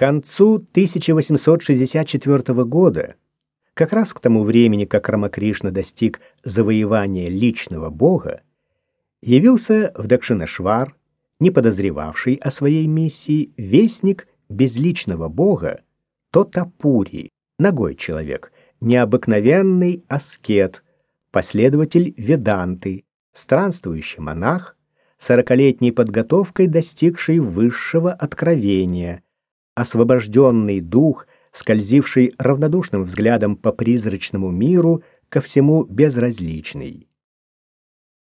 концу 1864 года, как раз к тому времени, как Рамакришна достиг завоевания личного бога, явился в Дакшинашвар, не подозревавший о своей миссии, вестник безличного бога Тотапури, ногой человек, необыкновенный аскет, последователь Веданты, странствующий монах, сорокалетней подготовкой достигший высшего откровения – освобожденный дух, скользивший равнодушным взглядом по призрачному миру, ко всему безразличный.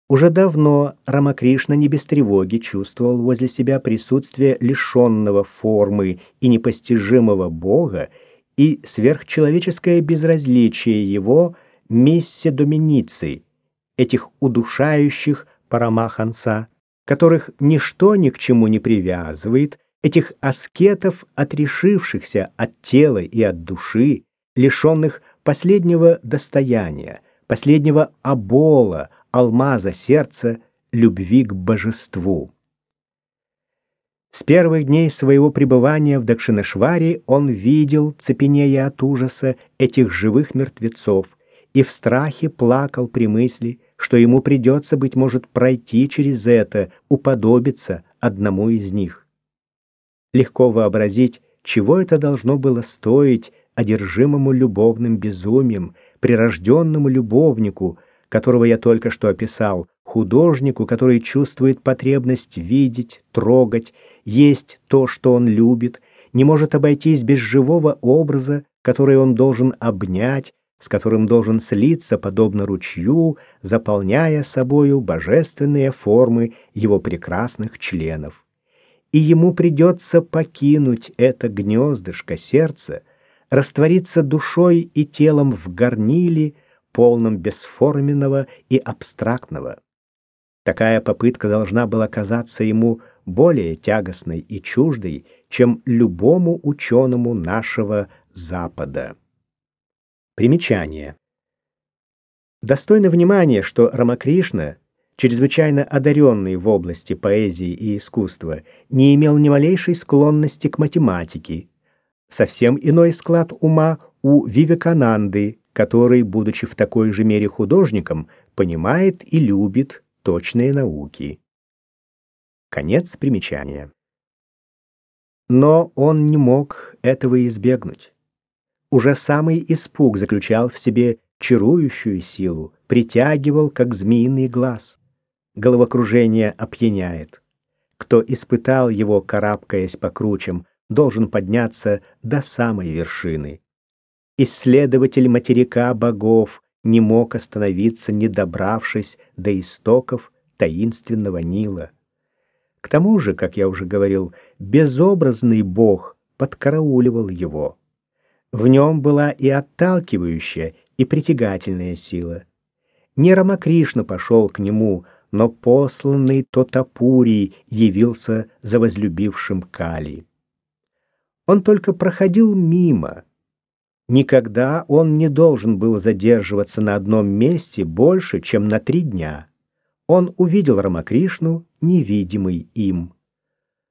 Уже давно Рамакришна не без тревоги чувствовал возле себя присутствие лишенного формы и непостижимого Бога и сверхчеловеческое безразличие его миссе доминицы, этих удушающих парамаханса, которых ничто ни к чему не привязывает, этих аскетов, отрешившихся от тела и от души, лишенных последнего достояния, последнего обола, алмаза сердца, любви к божеству. С первых дней своего пребывания в Дакшинашваре он видел, цепенея от ужаса, этих живых мертвецов и в страхе плакал при мысли, что ему придется, быть может, пройти через это, уподобиться одному из них. Легко вообразить, чего это должно было стоить одержимому любовным безумием, прирожденному любовнику, которого я только что описал, художнику, который чувствует потребность видеть, трогать, есть то, что он любит, не может обойтись без живого образа, который он должен обнять, с которым должен слиться подобно ручью, заполняя собою божественные формы его прекрасных членов и ему придется покинуть это гнездышко сердца, раствориться душой и телом в горниле, полном бесформенного и абстрактного. Такая попытка должна была казаться ему более тягостной и чуждой, чем любому ученому нашего Запада. Примечание. Достойно внимания, что Рамакришна чрезвычайно одаренный в области поэзии и искусства, не имел ни малейшей склонности к математике. Совсем иной склад ума у Вивекананды, который, будучи в такой же мере художником, понимает и любит точные науки. Конец примечания. Но он не мог этого избегнуть. Уже самый испуг заключал в себе чарующую силу, притягивал, как змеиный глаз головокружение опьяняет. Кто испытал его, карабкаясь по кручам, должен подняться до самой вершины. Исследователь материка богов не мог остановиться, не добравшись до истоков таинственного Нила. К тому же, как я уже говорил, безобразный бог подкарауливал его. В нем была и отталкивающая, и притягательная сила. Не Рамакришна пошел к нему, но посланный Тотапурий явился за возлюбившим Кали. Он только проходил мимо. Никогда он не должен был задерживаться на одном месте больше, чем на три дня. Он увидел Рамакришну, невидимый им.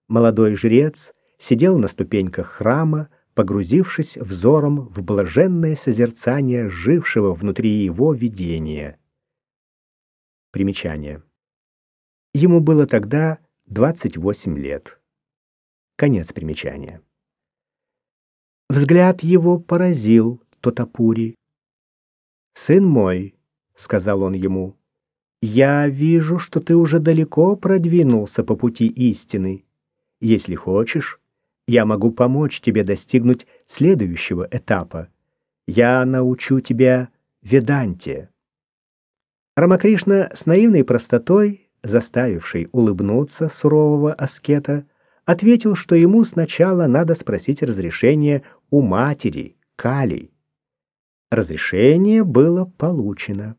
Молодой жрец сидел на ступеньках храма, погрузившись взором в блаженное созерцание жившего внутри его видения. Примечание. Ему было тогда 28 лет. Конец примечания. Взгляд его поразил Тотапури. «Сын мой», — сказал он ему, — «я вижу, что ты уже далеко продвинулся по пути истины. Если хочешь, я могу помочь тебе достигнуть следующего этапа. Я научу тебя Веданте». Рамакришна с наивной простотой заставивший улыбнуться сурового аскета, ответил, что ему сначала надо спросить разрешение у матери, Кали. Разрешение было получено.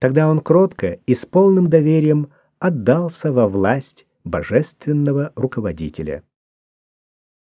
Тогда он кротко и с полным доверием отдался во власть божественного руководителя.